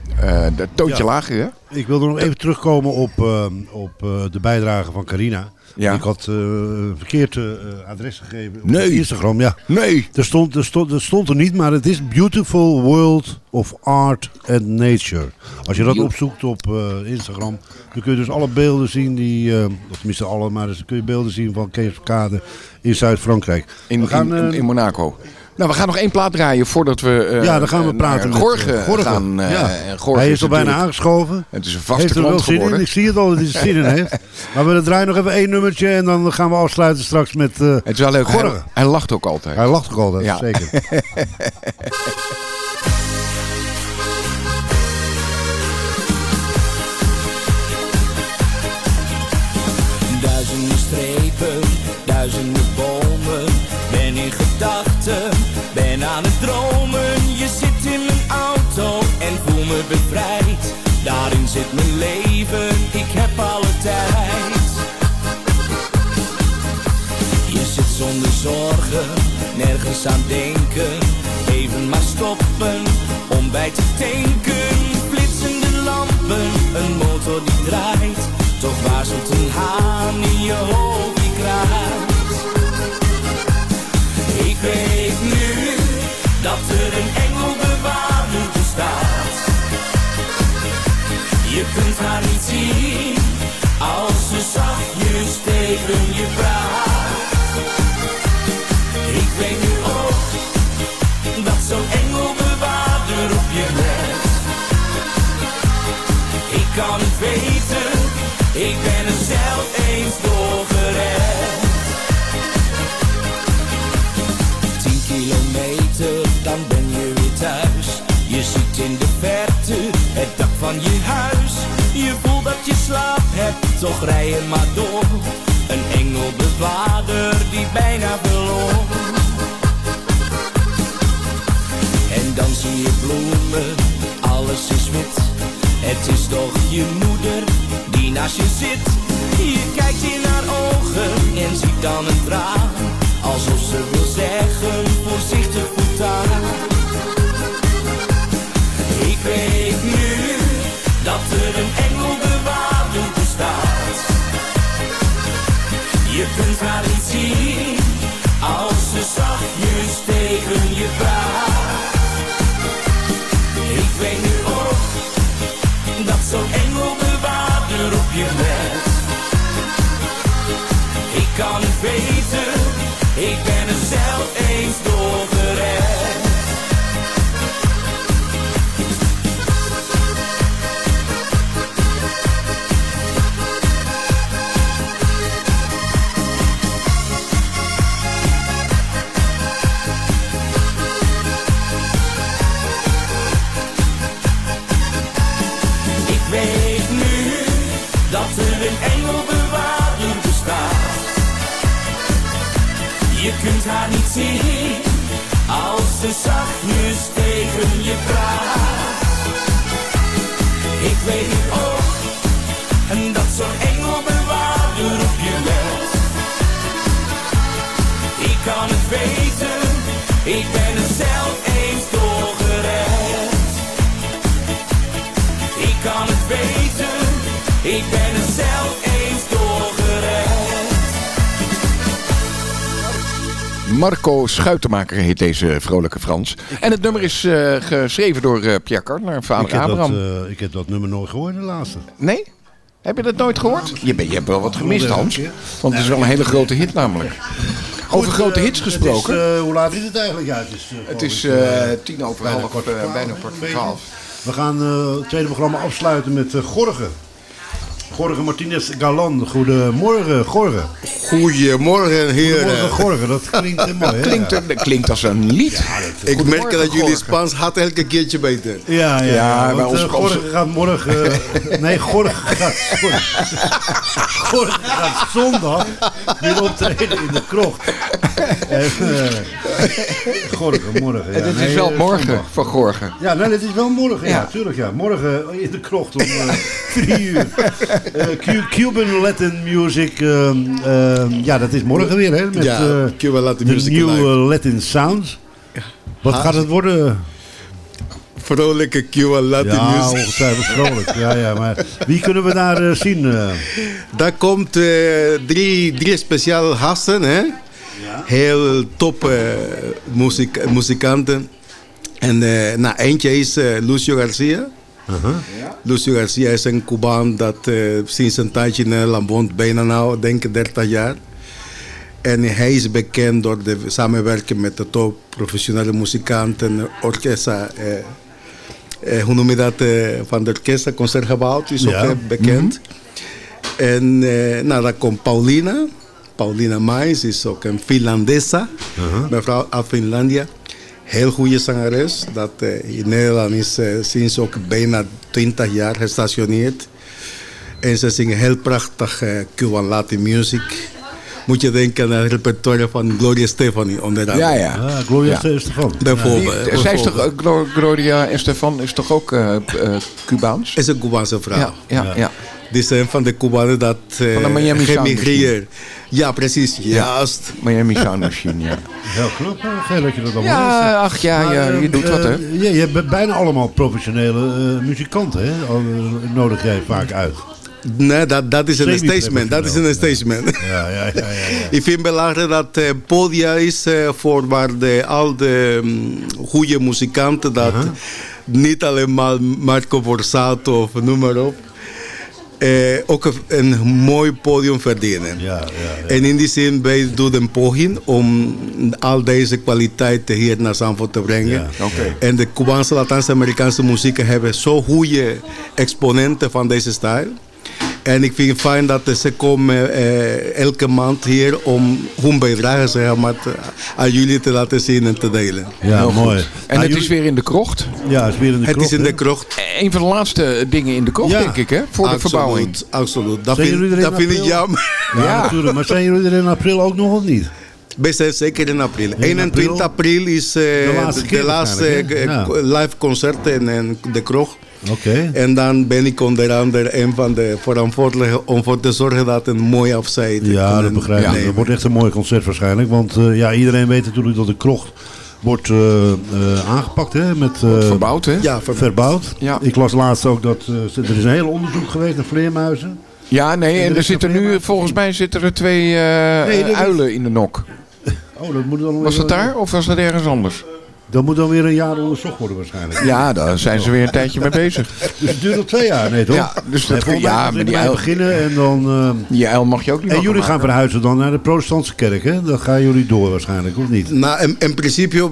de toontje Ja. lager, hè? Ik wilde nog even terugkomen op, eh, op eh, de bijdrage van Carina. Ja. Ik had eh, een verkeerd eh, adres gegeven op Nee. Instagram. Ja. Nee. Er stond, er, stond, er stond er niet, maar het is Beautiful World of Art and Nature. Als je dat opzoekt op eh, Instagram, dan kun je dus alle beelden zien die, eh, of tenminste alle, maar dus kun je beelden zien van Kees Verkade in Zuid-Frankrijk. In, We gaan, in, in, eh, in Monaco. Nou, we gaan nog één plaat draaien voordat we eh, ja, dan gaan we naar praten met Gorge eh, gaan. eh, ja. Hij is al bijna aangeschoven. Het is een vaste heeft er wel zin in. geworden. Ik zie het al dat hij er zin in heeft. <laughs> Maar we draaien nog even één nummertje en dan gaan we afsluiten straks met eh Het is wel leuk. Hij lacht ook altijd. Hij lacht ook altijd, Ja. zeker. <laughs> mijn leven, ik heb alle tijd. Je zit zonder zorgen, nergens aan denken. Even maar stoppen om bij te tanken. Flitsende lampen, een motor die draait. Toch waarschuwt een haan in je hoofd Je voelt dat je slaap hebt, toch rij je maar door. Een engelbewaarder die bijna verloor. En dan zie je bloemen, alles is wit. Het is toch je moeder die naast je zit. Je kijkt in haar ogen en ziet dan een traan. Alsof ze wil zeggen, Je kunt haar niet zien Schuitenmaker heet deze vrolijke Frans. En het nummer is eh, geschreven door eh, Pierre Kartner, vader Ik heb, dat, Abraham. eh, ik heb dat nummer nooit gehoord, de laatste. Nee? Heb je dat nooit gehoord? Je, je hebt wel wat gemist, Hans. Want het is wel een hele grote hit namelijk. Over grote hits gesproken. Is, eh, hoe laat is het eigenlijk uit? Het is, eh, Het is eh, eh, tien over bijna half, eh, bijna kwart voor twaalf. We gaan eh, het tweede programma afsluiten met eh Gorge. Gorge Martinez Galan. Goedemorgen, Gorge. Goedemorgen, heren. Goedemorgen, Gorge. Dat klinkt <laughs> mooi, hè? Klinkt, dat klinkt als een lied. Ik merk dat jullie Gorge. Spaans had elke keertje beter. Ja, ja, Ja, want, ons- eh, Gorge onze- gaat morgen... eh, <laughs> nee, Gorge gaat... Gorge, Gorge gaat zondag weer optreden in de krocht. En, eh, Gorge, morgen. Ja. En dit Nee, is wel morgen zondag. voor Gorgen. Ja, nee, dit is wel morgen. Ja, Ja. tuurlijk. Ja. Morgen in de krocht om drie uur. Eh, Cu- Cuban Latin Music. ehm, ehm, ja, dat is morgen weer, hè? Met Ja, eh, Cuban Latin de Music nieuwe Live. Latin Sounds. Wat gaat het worden? Vrolijke Cuban Latin Ja, music. ongetwijfeld vrolijk. Ja, ja, maar wie kunnen we daar eh, zien? Daar komt drie, drie speciale gasten, hè? Heel top muziek, muzikanten. En nou, eentje is Lucio Garcia. Lucio Garcia is een Cubaan dat eh, sinds een tijdje in Nederland woont, bijna nou, denk ik 30 jaar. En hij is bekend door de samenwerking met de top professionele muzikanten, orkesta. Eh, eh, hoe noem je dat? eh, van de orkesta, Concertgebouw, is ook Ja. bekend. En eh, nou, dan komt Paulina. Paulina Mais is ook een Finlandesa. Mevrouw uit Finlandia. Heel goede zangeres. Dat eh, in Nederland is eh, sinds ook bijna 20 jaar gestationeerd. En ze zingen heel prachtig eh, Cuban Latin music. Moet je denken aan het repertoire van Gloria Stefani onder andere. Ja, ja. Ah, Gloria Ja. Stefan. Bijvoorbeeld. Die- zij is toch, Gloria en Stefan is toch ook eh, eh, Cubaans? is een Cubaanse vrouw. Ja, ja, ja. Die zijn van de Cubanen dat eh Van de Miami gemigreerd. Ja, precies. Juist. Miami Sound Machine, ja. <laughs> Heel knap, hè, Ger, dat je dat allemaal Ja, ach ja, Maar, ja, eh, je doet wat, hè? eh, ja, je hebt bijna allemaal professionele eh, muzikanten, hè? Eh, nodig jij vaak uit. Nee, dat, dat is een statement. Dat is een statement. Ja, ja, ja. ja, ja. <laughs> Ik vind het belangrijk dat eh podia is eh, voor waar de, al de mm, goede muzikanten, dat niet alleen maar Marco Borsato of noem maar op, eh, ook een, mooi podium verdienen. Ja, ja, ja. En in die zin, wij doen een poging om al deze kwaliteiten hier naar Zandvoort te brengen. En de Cubaanse, Latijns-Amerikaanse muziek hebben zo goede exponenten van deze stijl. En ik vind het fijn dat ze komen eh, elke maand hier om hun bijdrage zeg maar, te- aan jullie te laten zien en te delen. Ja, Heel mooi. goed. En Nou, het is weer in de krocht. Ja, het is weer in de Het is in krocht, de krocht. Een van de laatste dingen in de krocht, Ja. denk ik, hè? Voor de verbouwing. Absoluut. Dat Zijn vind, er dat vind ik april? jammer. Ja, Ja. natuurlijk. Maar zijn jullie er in april ook nog of niet? We zijn zeker in april. In 21 april is eh, De laatste de, eh, live concert in, in de krocht. Oké. En dan ben ik onder andere een van de verantwoordelijken om voor te zorgen dat een mooi afzijde Ja, dat begrijp ik. nemen. Dat wordt echt een mooi concert waarschijnlijk. Want eh, ja, iedereen weet natuurlijk dat de krocht wordt eh, eh, aangepakt hè, met eh, Verbouwd, hè? Ja, ver- verbouwd. Ja. Ik las laatst ook dat er is een heel onderzoek geweest naar vleermuizen. Ja, nee, En en er er zitten nu, volgens mij zitten er twee Nee, is- uilen in de nok. <laughs> Oh, dat moet dan Was dat daar of was dat ergens anders? Dat moet dan weer een jaar onderzocht worden waarschijnlijk. Ja, daar zijn ze weer een tijdje mee bezig. <laughs> Dus het duurt nog twee jaar, nee toch? Ja, dus dat- Nee, ja, maar die uil- beginnen en dan... eh, Die uil mag je ook niet en jullie gaan verhuizen dan naar de protestantse kerk, hè? Dan gaan jullie door waarschijnlijk, of niet? Nou, in, in principe,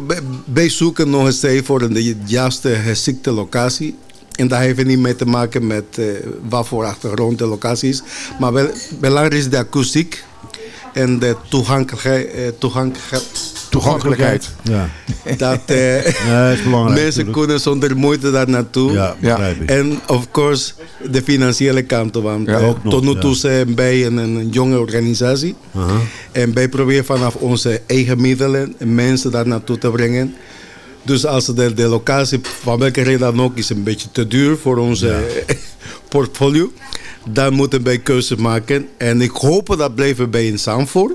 wij zoeken nog eens steeds voor een juiste geschikte locatie. En dat heeft niet mee te maken met eh, wat voor achtergrond de locatie is. Maar wel, belangrijk is de akoestiek en de toegankelijkheid. eh, toegankelijkheid Toegankelijkheid. Ja, dat eh, <laughs> ja mensen natuurlijk. kunnen zonder moeite daar naartoe. Ja, begrijp ik. En of course de financiële kant. Want Ja, eh, tot nu toe ja. zijn wij een, een jonge organisatie. Aha. En wij proberen vanaf onze eigen middelen mensen daar naartoe te brengen. Dus als de, de locatie van welke reden dan ook is een beetje te duur voor onze <laughs> portfolio. Dan moeten wij keuzes maken. En ik hoop dat blijven wij in Zandvoort.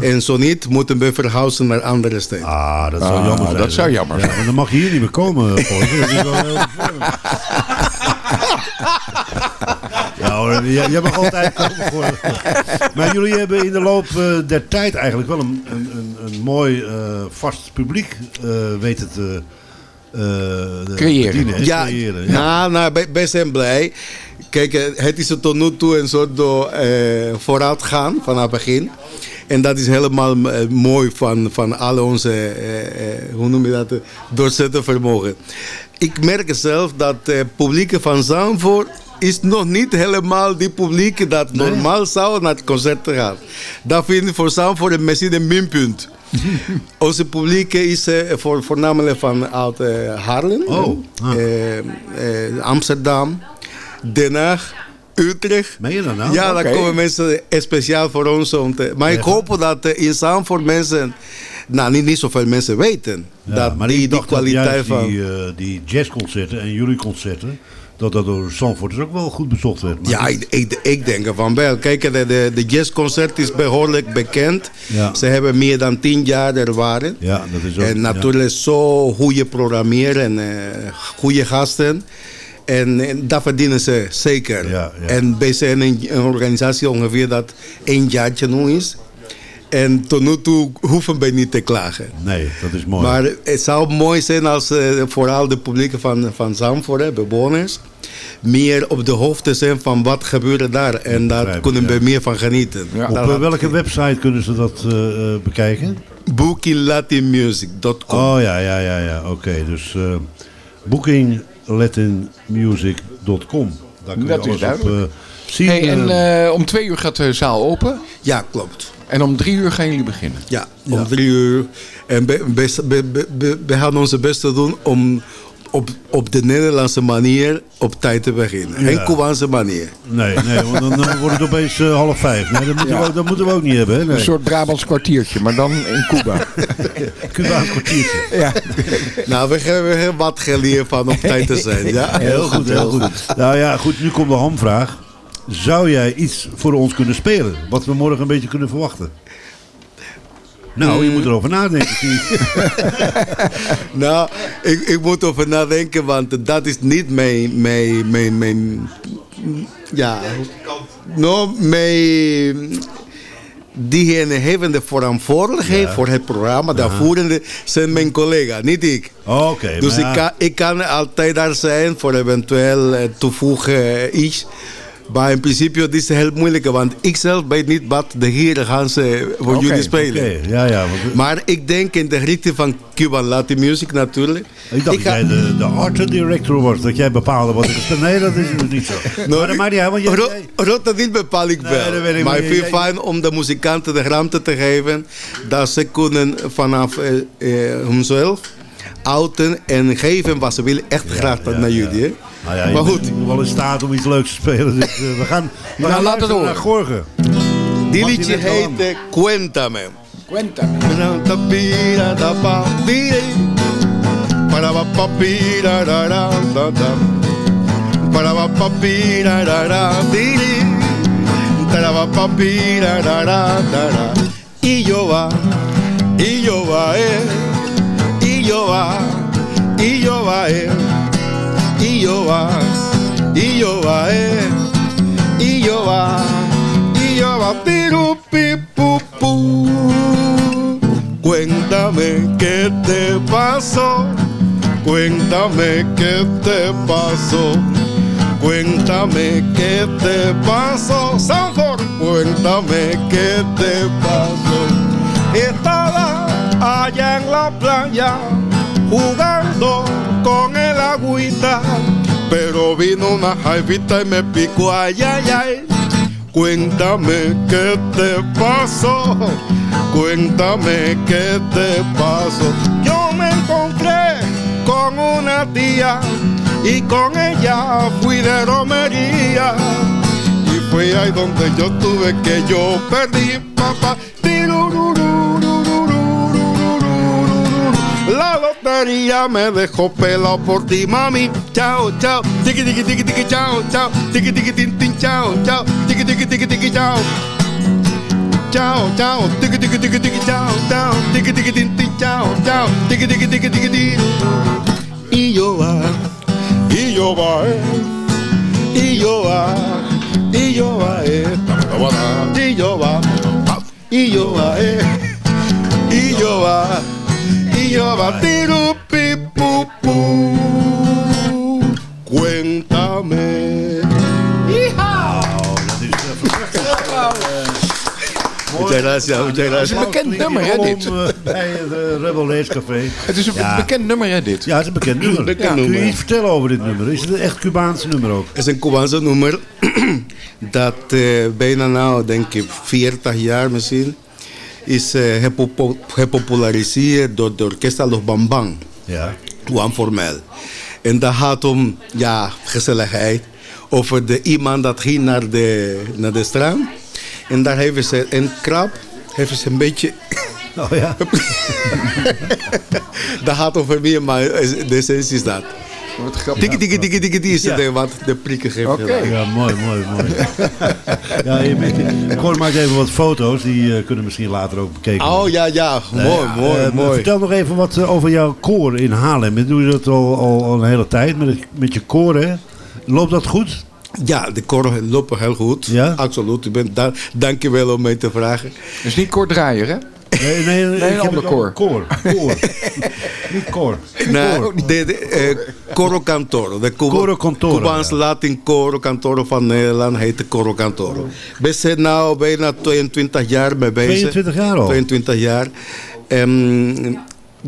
En zo niet, moeten we verhuizen naar andere steden. Ah, dat zou Ah, jammer zijn. dat zou jammer Ja, maar dan mag je hier niet meer komen. Dat is wel heel vervelend. <laughs> Ja hoor, jij, jij mag altijd komen voor. Maar jullie hebben in de loop eh, der tijd eigenlijk wel een, een, een, een mooi eh, vast publiek eh, weten te eh, Creëren. bedienen, hè? Ja, creëren. Ja. nou, nou, wij, wij zijn blij. Kijk, eh, het is tot nu toe een soort door, eh, vooruitgaan vanaf het begin. En dat is helemaal eh, mooi van, van al onze, eh, eh, hoe noem je dat, eh, doorzetten vermogen. Ik merk zelf dat het publiek van Zandvoort is nog niet helemaal die publiek dat normaal zou naar het concert gaan. Dat vind ik voor Zandvoort een misschien een minpunt. <laughs> Onze publiek is eh, voor, voornamelijk van uit eh, Haarlem, Oh, ah. eh, Amsterdam, Den Haag, Utrecht. Meen je dat nou? Ja, Oké. dan komen mensen speciaal voor ons. Om te, maar ik hoop dat in Zandvoort mensen, nou niet, niet zoveel mensen weten. Ja, dat maar die, kwaliteit van... die, die jazzconcerten en jullie concerten, dat dat door Zandvoorters ook wel goed bezocht werd. Maar Ja, ik, ik, ik denk ervan wel. Kijk, de, de, de jazzconcert is behoorlijk bekend. Ja. Ze hebben meer dan tien jaar er waren. Ja, dat is ook... En ja. natuurlijk zo goede programmeren en eh, goede gasten. En, en dat verdienen ze zeker. Ja, ja. En zijn een, een organisatie ongeveer dat één jaartje nu is. En tot nu toe hoeven wij niet te klagen. Nee, dat is mooi. Maar het zou mooi zijn als eh, vooral de publiek van, van Zandvoort, hè, bewoners, meer op de hoogte zijn van wat gebeurt daar. En daar begrijp kunnen we ja. meer van genieten. Ja. Op eh, welke website kunnen ze dat eh, eh, bekijken? bookinglatinmusic.com Oh ja, ja, ja, ja. Oké, dus eh bookinglatinmusic.com. Daar kun je Dat is alles duidelijk. op Hey, en eh, eh, om twee uur gaat de zaal open. Ja, klopt. En om drie uur gaan jullie beginnen. Ja, om drie uur. En we, gaan onze best doen om op, op de Nederlandse manier op tijd te beginnen. Geen Ja. Cubaanse manier. nee, nee, want dan, dan wordt het opeens eh, half vijf. Nee, dat moeten, Ja. we, dat moeten we ook niet hebben. Hè? Nee. Een soort Brabants kwartiertje, maar dan in Cuba. <laughs> Cubaans kwartiertje. ja. Nou, we hebben wat geleerd van op tijd te zijn. Ja, Heel goed, heel goed. Nou ja, goed, nu komt de hamvraag. Zou jij iets voor ons kunnen spelen? Wat we morgen een beetje kunnen verwachten? Nou, je moet erover nadenken. <laughs> Nou, ik, ik moet over nadenken, want dat is niet mijn, mijn, mijn, mijn ja, no, mijn, diegene hebben de verantwoordelijkheid voor het programma, de voerende zijn mijn collega, niet ik. Oké, dus maar ik, kan, ik kan altijd daar zijn voor eventueel eh, toevoegen eh, iets. Maar in principe is heel moeilijk, want ik zelf weet niet wat de heren gaan ze voor jullie spelen. ja, ja. Maar ik denk in de richting van Cuban Latin music natuurlijk. Ik dacht dat jij de, de art director was, dat jij bepaalde wat ik speel. Nee, dat is niet zo. <laughs> maar dat maakt niet uit, want jij... Bepaal ik Nee, wel. dat weet ik, maar ik vind het fijn om de muzikanten de ruimte te geven. Dat ze kunnen vanaf eh, eh, hunzelf outen en geven wat ze willen. Echt graag naar jullie. Nou ja, je maar bent goed, wel in staat om iets leuks te spelen. Dus, eh, we gaan, we Nou, gaan laat het horen. naar Gorgen. die liedje heeft al heet eh, Cuéntame. Cuéntame. Para pa pa pira ra ra. Para ra ra di di. Para pa pa pira ra ra da ra. Y yo va, y yo va eh, y yo va, y yo va eh, y yo va, y yo va eh, y yo va, y yo va piru pi pu. Cuéntame qué te pasó. Cuéntame qué te pasó. Cuéntame qué te pasó. Sanford, cuéntame qué te pasó. Estaba allá en la playa jugando con agüita. Pero vino una jaivita y me picó ay, ay, ay. Cuéntame qué te pasó. Cuéntame qué te pasó. Yo me encontré con una tía y con ella fui de romería. Y fue ahí donde yo tuve que yo perdí papá. La lotería me dejó pelado por ti, mami. Chao, chao. Tiki, tiki, tiki, tiki, chao, chao. Tiki, tiki, tin, tin, chao, chao. Tiki, tiki, tiki, tiki, chao. Chao, chao. Tiki, tiki, tiki, tiki, chao, chao. Tiki, tiki, tin, tin, chao, chao. Tiki, tiki, tiki, tiki, tin. Y yo va, y yo va, eh. y yo va, y yo va, eh. y yo va, y yo va, eh. y yo va, va, tiru, pi, pu, pu. Cuéntame. Muchas gracias, muchas Het is gracias. een bekend nummer, hè, dit? Om, eh, bij het eh, Rebel Race Café. Het is een Ja. bekend nummer, hè, dit? Ja, het is een bekend nummer. Bekend Ja, Kun nummer. je iets vertellen over dit nummer? Is het een echt Cubaanse nummer ook? Het is een Cubaanse nummer <clears throat> dat eh, bijna nou, denk ik, 40 jaar misschien, is gepopo- gepopulariseerd door de orkesta Los Bambang, Ja. Juan Formel. En dat gaat om ja, gezelligheid. Over de iemand dat ging naar de, naar de strand. En daar hebben ze een krab, hebben ze een beetje Oh ja. <laughs> dat gaat over meer, maar de essentie is dat. Wat grappig. Tiki tiki tiki tiki is Ja. de, wat de prikken geeft. Oké. Ja, mooi, mooi, mooi. ja, je bent, Cor maakt even wat foto's, die eh, kunnen misschien later ook bekeken worden. Oh ja, ja, mooi, ja, mooi, eh, mooi. Vertel nog even wat eh, over jouw koor in Haarlem. Doe je dat al, al, al een hele tijd met, het- met je koor, hè? Loopt dat goed? Ja, de koren lopen heel goed. Ja? Absoluut. Ik ben da dank je wel om mij te vragen. Dus niet kort draaien, hè? Nee, nee, ik een ander koor. Koor, koor. Niet koor. Nou, de, de, eh, Coro Cantoro. De Cuba, Coro Cantoro, Cubaans ja. Latin Coro Cantoro van Nederland heet Coro Cantoro. We zijn nu bijna 22 jaar mee bezig. 22 jaar al? 22 jaar. En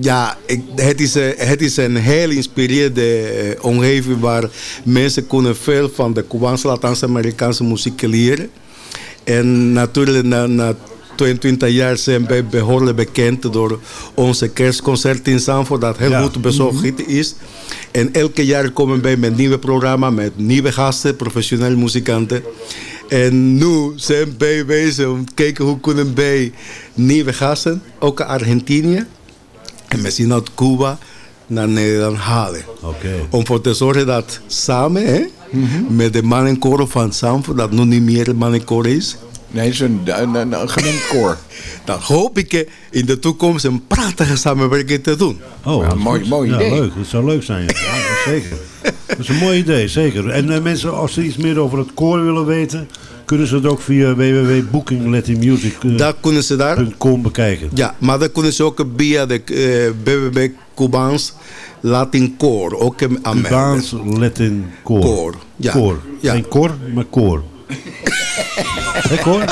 ja, ik, het, is, eh, het is een heel inspirerende eh, omgeving waar mensen kunnen veel van de Cubaanse Latijns-Amerikaanse muziek leren. En natuurlijk na, na 22 jaar zijn wij behoorlijk bekend door onze kerstconcert in Zandvoort, dat heel Ja. goed bezocht is. En elke jaar komen wij met nieuwe programma, met nieuwe gasten, professionele muzikanten. En nu zijn wij bezig om te kijken hoe kunnen wij nieuwe gasten, ook uit Argentinië en misschien uit Cuba, naar Nederland halen. Oké. Om voor te zorgen dat samen hè, met de mannenkoor van Zandvoort, dat nu niet meer het mannenkoor is. Nee, het is een, een, een, een gemengd koor. Dan hoop ik eh, in de toekomst een prachtige samenwerking te doen. Oh, Ja, dat mooi- goed. mooi ja, idee. leuk. Dat zou leuk zijn. Ja, Ja, dat is zeker. Dat is een mooi idee, zeker. En eh, mensen, als ze iets meer over het koor willen weten, kunnen ze het ook via www.bookinglettymusic.com Daar kunnen ze daar, bekijken. ja, maar dan kunnen ze ook via de eh, www Cubaans Latin Koor ook eh. Cubaans Latin koor. Koor, ja. Koor. Ja. Geen koor, maar koor. Hé, koor?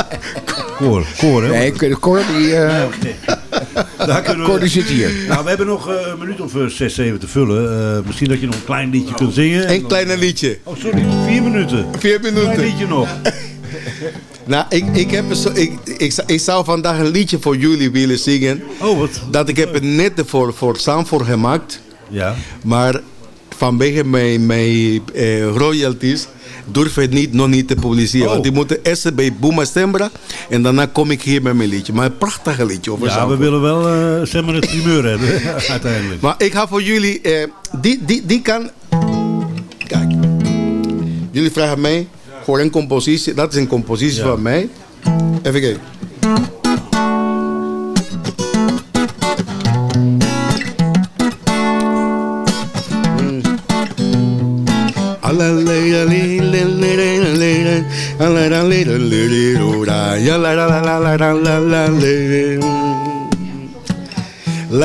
Koor, koor, hè? Nee, de koor die, eh, Daar kunnen koor die zit hier. Nou, we hebben nog eh, een minuut of zes, zeven te vullen. Eh, misschien dat je nog een klein liedje kunt zingen. Een kleine liedje. Oh, sorry. Vier minuten. Vier Klein minuten. liedje nog. <laughs> Nou, ik, ik, heb zo, ik, ik, zou- ik zou vandaag een liedje voor jullie willen zingen. Oh, wat? Dat ik heb het net voor, voor Zandvoort gemaakt. Ja. Maar vanwege mijn, mijn eh, royalties durf het niet, nog niet te publiceren. Oh. Want die moeten eerst bij Boema Stembra en daarna kom ik hier met mijn liedje. Maar een prachtig liedje over Ja, we willen wel zeg maar het primeur hebben, <laughs> uiteindelijk. Maar ik ga voor jullie, eh, die, die, die kan... Kijk, jullie vragen mij voor een compositie. Dat is een compositie Ja. van mij. Even kijken. La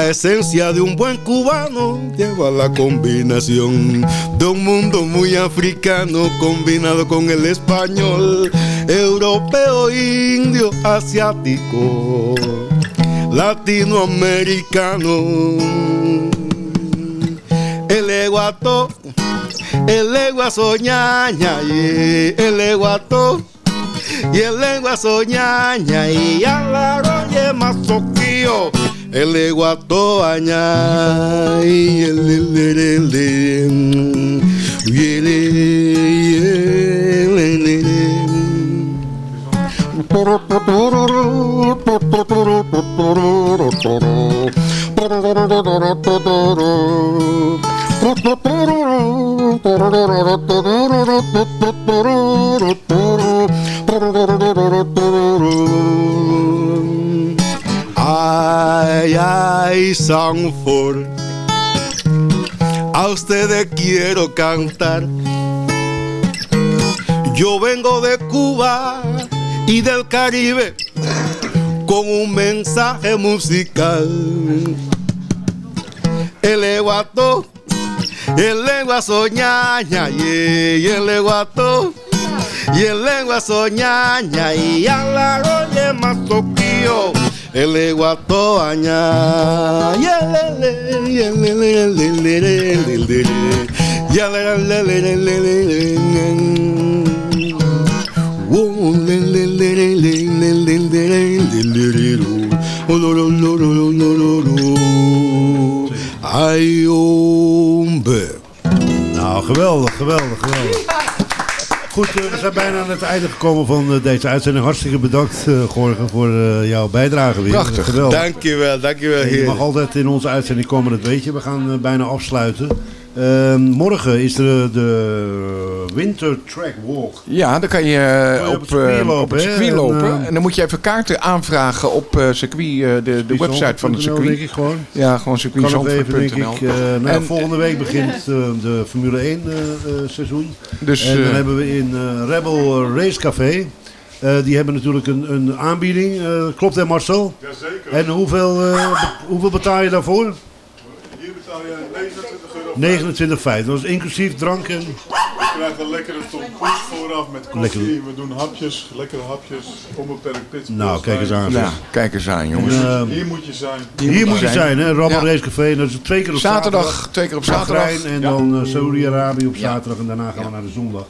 esencia de un buen cubano lleva la combinación de un mundo muy africano combinado con el español, europeo, indio, asiático, latinoamericano. El eguato, el legua soñaña, y el eguato, y el lengua soñaña, y a la masoquío, el eguato aña, y el el el el Ay, ay, Sanford, a ustedes quiero cantar. Yo vengo de Cuba y del Caribe con un mensaje musical. El eguato, el lengua soñaña, y el eguato, y el lengua soñaña, y a la roñe masoquío, el eguato aña, y el y el el el el el Ayombe. Nou, geweldig, geweldig, geweldig. Goed, eh, we zijn bijna aan het einde gekomen van eh, deze uitzending. Hartstikke bedankt, eh, Gorgen, voor jouw bijdrage weer. Prachtig, geweldig. dankjewel, dankjewel. Heer. Je mag altijd in onze uitzending komen, dat weet je. We gaan bijna afsluiten. Ehm, morgen is er de Winter Track Walk. Ja, dan kan je eh, je op, op het circuit eh, lopen, op het En, lopen. eh, En dan moet je even kaarten aanvragen op eh, circuit, de, de website van het denk circuit. ik gewoon. Ja, gewoon denk circuitzandvoort.nl. nou, volgende week begint eh, de Formule 1 eh, eh, seizoen. Dus en dan hebben we in eh, Rebel Race Café. eh, die hebben natuurlijk een, een aanbieding. eh, klopt hè Marcel? Jazeker. En hoeveel, eh, hoeveel betaal je daarvoor? Hier betaal je 29 euro. 29,5. Dat is inclusief drank en... Je krijgt een lekkere tompoes vooraf met koffie. Lekker. We doen hapjes, lekkere hapjes. Onbeperkt pits. Nou, kijk eens aan. nou, kijk eens aan jongens. En, eh, Hier moet je zijn. hier moet je zijn, hè? Ja. Race Café. Dat is twee keer op zaterdag. Zaterdag, twee keer op zaterdag. Bahrein en dan eh, Saudi-Arabië op zaterdag en daarna gaan we naar de zondag.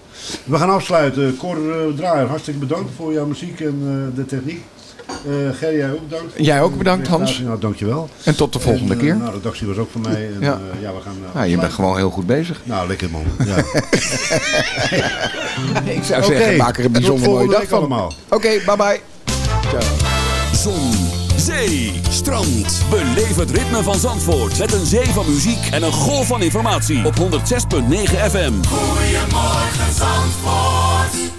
We gaan afsluiten. Cor eh, Draaier, hartstikke bedankt voor jouw muziek en eh, de techniek. Eh Gerry, jij ook bedankt. Jij ook bedankt, Hans. Nou, dankjewel. En tot de volgende En, eh, keer. Nou, de redactie was ook van mij. En, Ja. we gaan... eh, Ja, je bent gewoon heel goed bezig. Nou, lekker man. Ja. <laughs> Ik zou zeggen, maak er een bijzonder mooie dag van. allemaal. Oké, bye bye. Zon, zee, strand. Beleef het ritme van Zandvoort met een zee van muziek en een golf van informatie op 106.9 FM. Goedemorgen Zandvoort.